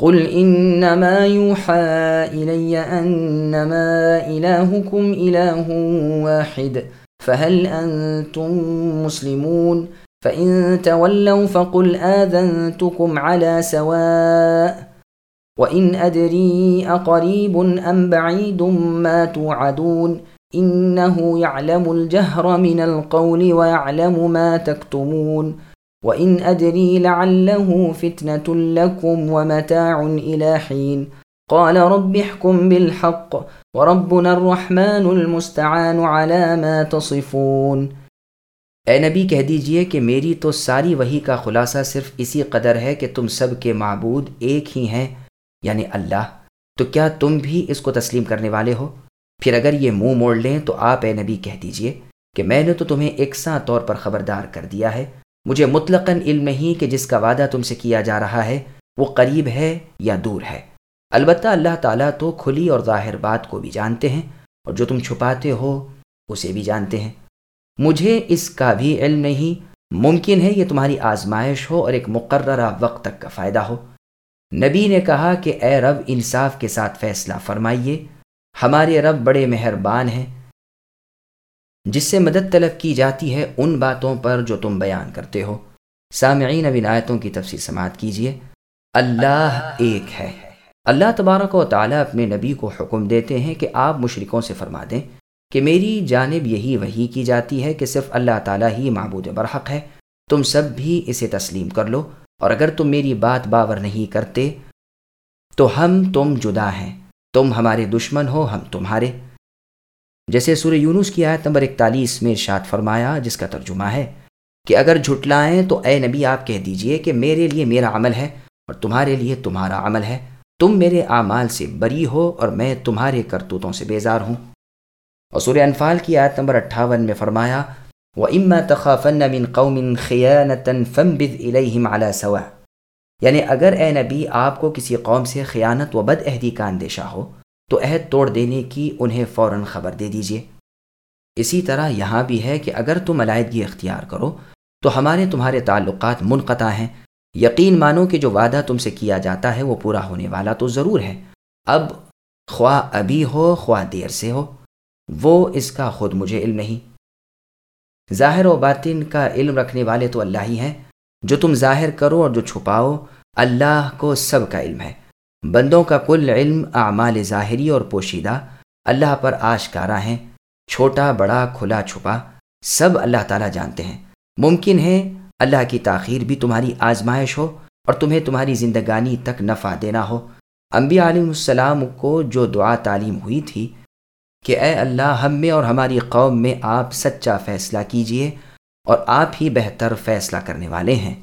قل انما يوحى الي انما الهكم اله واحد فهل أنتم مسلمون فان تولوا فقل اذنتكم على سواء وان ادري اقريب ام بعيد ما توعدون انه يعلم الجهر من القول ويعلم ما تكتمون وَإِنْ أَدْرِي لَعَلَّهُ فِتْنَةٌ لَكُمْ وَمَتَاعٌ إِلَى حِينٍ قَالَ رَبِّ احْكُمْ بِالْحَقِّ وَرَبُّنَا الرَّحْمَنُ الْمُسْتَعَانُ عَلَى مَا تَصِفُونَ۔ اے نبی کہہ دیجیے کہ میری تو ساری وحی کا خلاصہ صرف اسی قدر ہے کہ تم سب کے معبود ایک ہی ہیں یعنی اللہ۔ تو کیا تم بھی اس کو تسلیم کرنے والے ہو؟ پھر اگر یہ منہ مو موڑ لیں تو آپ اے نبی کہہ دیجیے کہ میں نے تو تمہیں یکساں طور پر خبردار کر دیا ہے۔ مجھے مطلقاً علم نہیں کہ جس کا وعدہ تم سے کیا جا رہا ہے وہ قریب ہے یا دور ہے۔ البتہ اللہ تعالیٰ تو کھلی اور ظاہر بات کو بھی جانتے ہیں اور جو تم چھپاتے ہو اسے بھی جانتے ہیں۔ مجھے اس کا بھی علم نہیں، ممکن ہے یہ تمہاری آزمائش ہو اور ایک مقررہ وقت تک کا فائدہ ہو۔ نبی نے کہا کہ اے رب، انصاف کے ساتھ فیصلہ فرمائیے۔ ہمارے رب بڑے مہربان ہیں۔ جس سے مدد طلب کی جاتی ہے ان باتوں پر جو تم بیان کرتے ہو۔ سامعین اب آیتوں کی تفصیل سماعت کیجیے۔ اللہ ایک ہے۔ اللہ تبارک و تعالیٰ اپنے نبی کو حکم دیتے ہیں کہ آپ مشرکوں سے فرما دیں کہ میری جانب یہی وہی کی جاتی ہے کہ صرف اللہ تعالیٰ ہی معبود برحق ہے۔ تم سب بھی اسے تسلیم کر لو۔ اور اگر تم میری بات باور نہیں کرتے تو ہم تم جدا ہیں۔ تم ہمارے دشمن ہو، ہم تمہارے۔ جیسے سورہ یونس کی آیت نمبر اکتالیس میں ارشاد فرمایا، جس کا ترجمہ ہے کہ اگر جھٹلائیں تو اے نبی، آپ کہہ دیجیے کہ میرے لیے میرا عمل ہے اور تمہارے لیے تمہارا عمل ہے۔ تم میرے اعمال سے بری ہو اور میں تمہارے کرتوتوں سے بیزار ہوں۔ اور سورہ انفال کی آیت نمبر اٹھاون میں فرمایا وہ اما تخافن من قوم خیانتن فمبد الیہم علی سوا یعنی اگر اے نبی، آپ کو کسی قوم سے خیانت و بد عہدی کا اندیشہ ہو تو عہد توڑ دینے کی انہیں فوراً خبر دے دیجیے اسی طرح یہاں بھی ہے کہ اگر تم علیحدگی اختیار کرو، تو ہمارے تمہارے تعلقات منقطع ہیں۔ یقین مانو کہ جو وعدہ تم سے کیا جاتا ہے وہ پورا ہونے والا تو ضرور ہے۔ اب خواہ ابھی ہو، خواہ دیر سے ہو، وہ اس کا خود مجھے علم نہیں۔ ظاہر و باطن کا علم رکھنے والے تو اللہ ہی ہیں۔ جو تم ظاہر کرو اور جو چھپاؤ، اللہ کو سب کا علم ہے۔ بندوں کا کل علم اعمال ظاہری اور پوشیدہ، اللہ پر آشکارا ہیں، چھوٹا، بڑا، کھلا، چھپا، سب اللہ تعالیٰ جانتے ہیں۔ ممکن ہے اللہ کی تاخیر بھی تمہاری آزمائش ہو اور تمہیں تمہاری زندگانی تک نفع دینا ہو۔ انبیاء علیہ السلام کو جو دعا تعلیم ہوئی تھی کہ اے اللہ، ہم میں اور ہماری قوم میں آپ سچا فیصلہ کیجیے اور آپ ہی بہتر فیصلہ کرنے والے ہیں۔